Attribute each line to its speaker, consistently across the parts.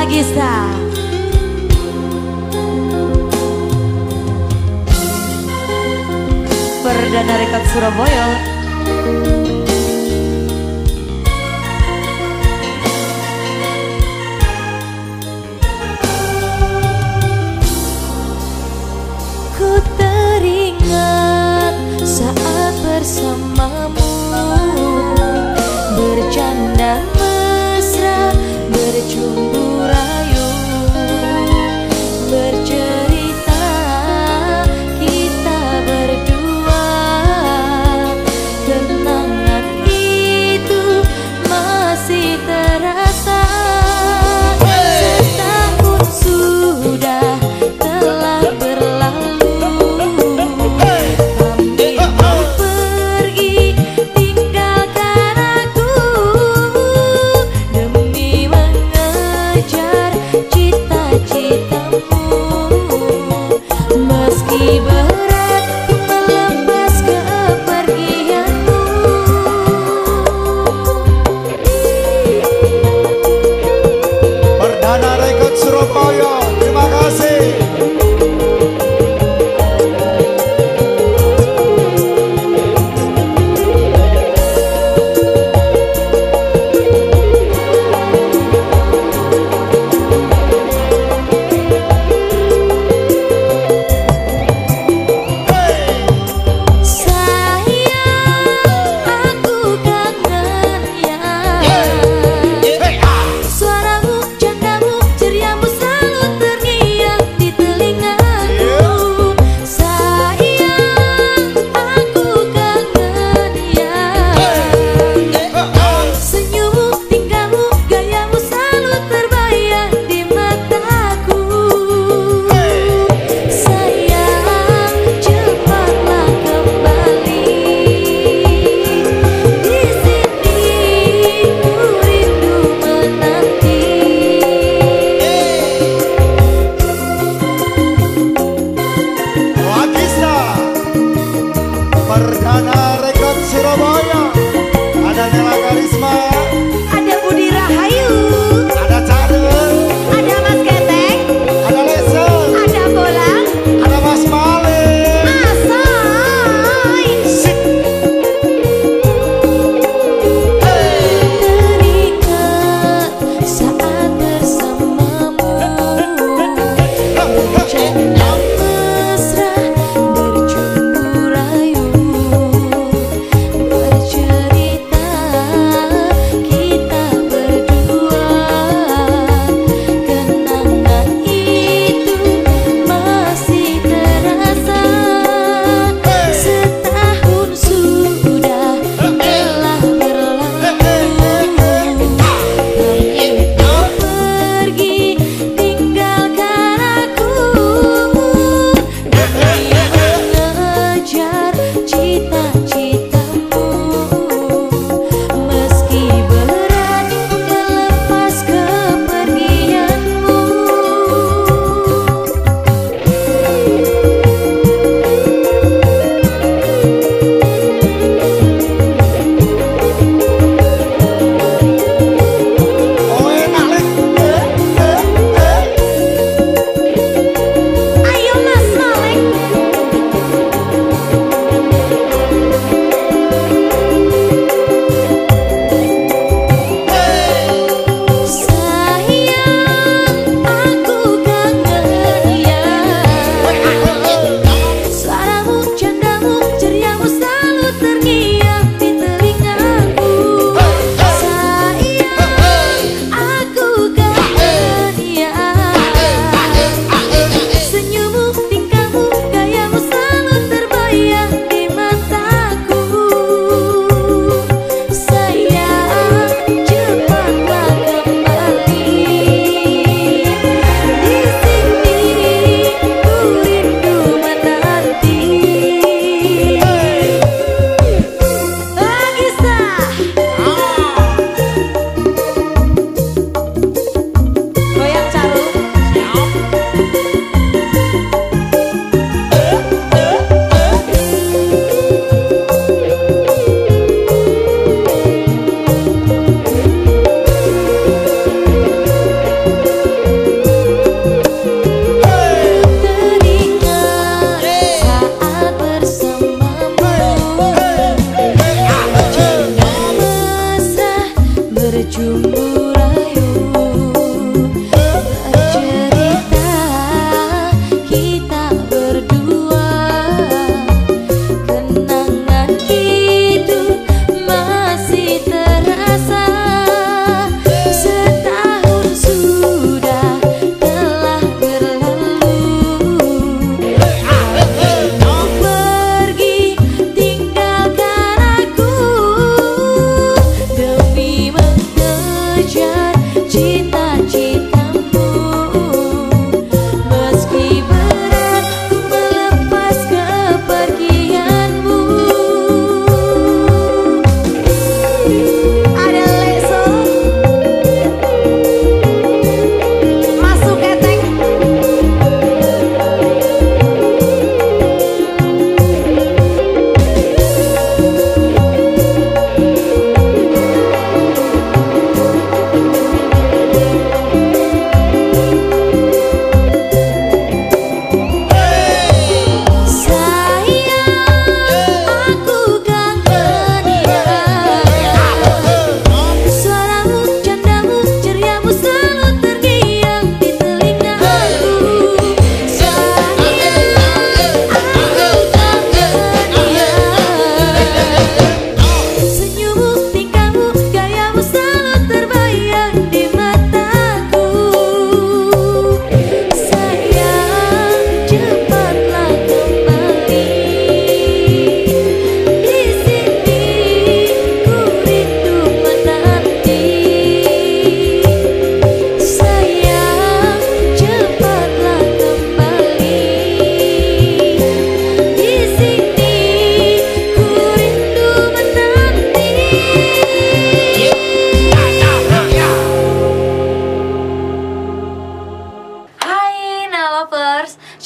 Speaker 1: Agista Perdana Rekod Surabaya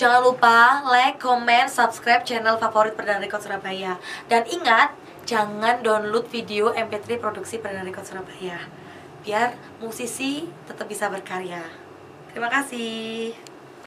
Speaker 1: Jangan lupa like, comment, subscribe channel favorit Perdana Record Surabaya. Dan ingat, jangan download video MP3 produksi Perdana Record Surabaya. Biar musisi tetap bisa berkarya. Terima kasih.